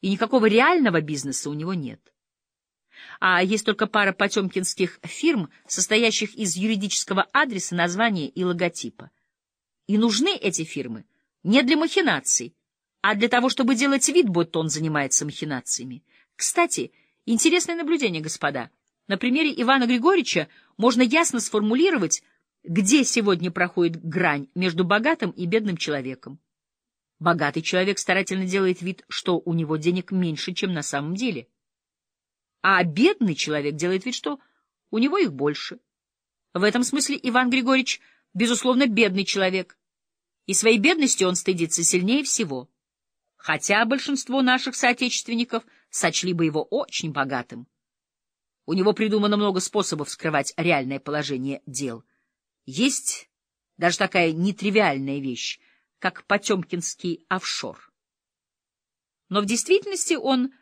и никакого реального бизнеса у него нет. А есть только пара потемкинских фирм, состоящих из юридического адреса, названия и логотипа. И нужны эти фирмы не для махинаций, а для того, чтобы делать вид, будто он занимается махинациями. Кстати, интересное наблюдение, господа. На примере Ивана Григорьевича можно ясно сформулировать, где сегодня проходит грань между богатым и бедным человеком. Богатый человек старательно делает вид, что у него денег меньше, чем на самом деле. А бедный человек делает вид, что у него их больше. В этом смысле Иван Григорьевич, безусловно, бедный человек. И своей бедности он стыдится сильнее всего. Хотя большинство наших соотечественников сочли бы его очень богатым. У него придумано много способов скрывать реальное положение дел. Есть даже такая нетривиальная вещь, как потемкинский офшор. Но в действительности он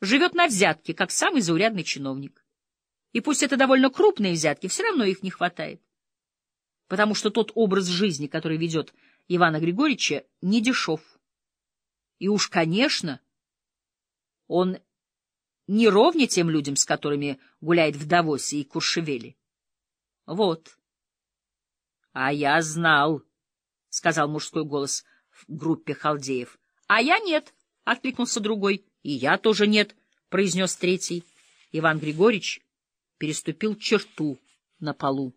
живет на взятки, как самый заурядный чиновник. И пусть это довольно крупные взятки, все равно их не хватает. Потому что тот образ жизни, который ведет Ивана Григорьевича, не дешев. И уж, конечно, он не ровня тем людям, с которыми гуляет в Давосе и Куршевеле. Вот. — А я знал, — сказал мужской голос в группе халдеев. — А я нет, — откликнулся другой. — И я тоже нет, — произнес третий. Иван Григорьевич переступил черту на полу.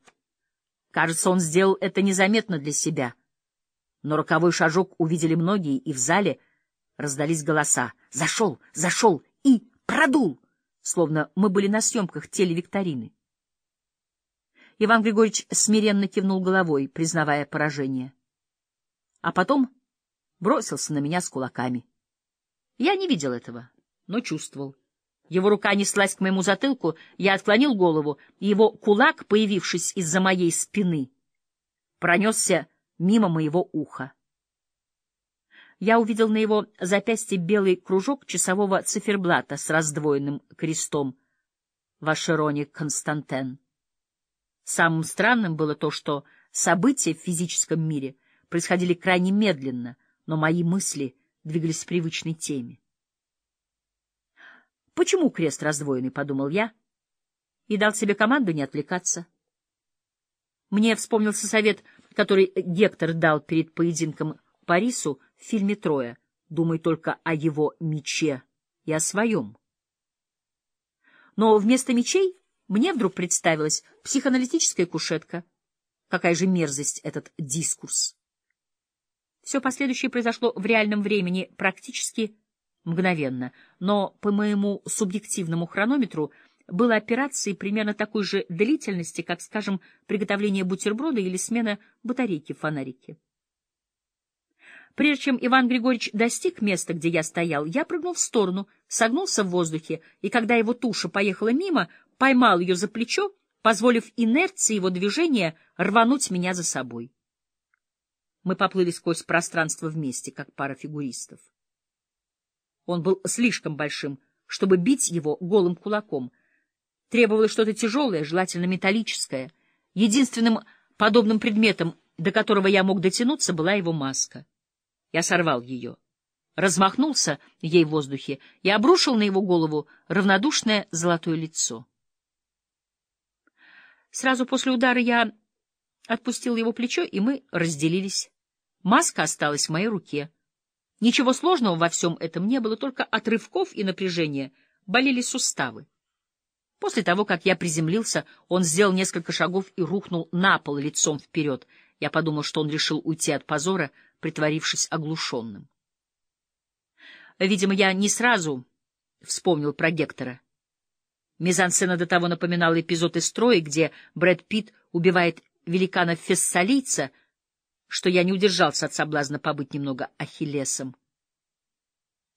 Кажется, он сделал это незаметно для себя. Но роковой шажок увидели многие, и в зале раздались голоса. «Зашел! Зашел! И продул!» Словно мы были на съемках телевикторины. Иван Григорьевич смиренно кивнул головой, признавая поражение. А потом бросился на меня с кулаками. Я не видел этого, но чувствовал. Его рука неслась к моему затылку, я отклонил голову, и его кулак, появившись из-за моей спины, пронесся мимо моего уха. Я увидел на его запястье белый кружок часового циферблата с раздвоенным крестом в Ашероне Константен. Самым странным было то, что события в физическом мире происходили крайне медленно, но мои мысли двигались в привычной теме. «Почему крест раздвоенный?» — подумал я и дал себе команду не отвлекаться. Мне вспомнился совет, который Гектор дал перед поединком Парису в фильме «Троя». Думай только о его мече и о своем. Но вместо мечей мне вдруг представилась психоаналитическая кушетка. Какая же мерзость этот дискурс! Все последующее произошло в реальном времени практически мгновенно, но по моему субъективному хронометру было операцией примерно такой же длительности, как, скажем, приготовление бутерброда или смена батарейки в фонарике. Прежде чем Иван Григорьевич достиг места, где я стоял, я прыгнул в сторону, согнулся в воздухе, и когда его туша поехала мимо, поймал ее за плечо, позволив инерции его движения рвануть меня за собой. Мы поплыли сквозь пространство вместе, как пара фигуристов. Он был слишком большим, чтобы бить его голым кулаком. Требовалось что-то тяжелое, желательно металлическое. Единственным подобным предметом, до которого я мог дотянуться, была его маска. Я сорвал ее, размахнулся ей в воздухе и обрушил на его голову равнодушное золотое лицо. Сразу после удара я отпустил его плечо, и мы разделились. Маска осталась в моей руке. Ничего сложного во всем этом не было, только от рывков и напряжения болели суставы. После того, как я приземлился, он сделал несколько шагов и рухнул на пол лицом вперед. Я подумал, что он решил уйти от позора — притворившись оглушенным. Видимо, я не сразу вспомнил про Гектора. Мизансцена до того напоминала эпизод из строя, где Брэд Питт убивает великана Фессалийца, что я не удержался от соблазна побыть немного Ахиллесом.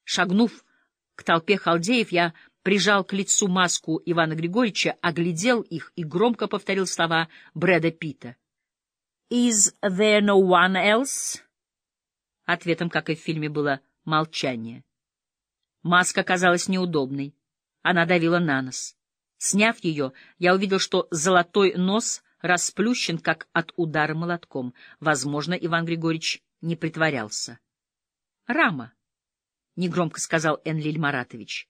Шагнув к толпе халдеев, я прижал к лицу маску Ивана Григорьевича, оглядел их и громко повторил слова Брэда Питта. «Is there no one else?» Ответом, как и в фильме, было молчание. Маска казалась неудобной. Она давила на нос. Сняв ее, я увидел, что золотой нос расплющен, как от удара молотком. Возможно, Иван Григорьевич не притворялся. Рама. негромко сказал Энлиль Маратович.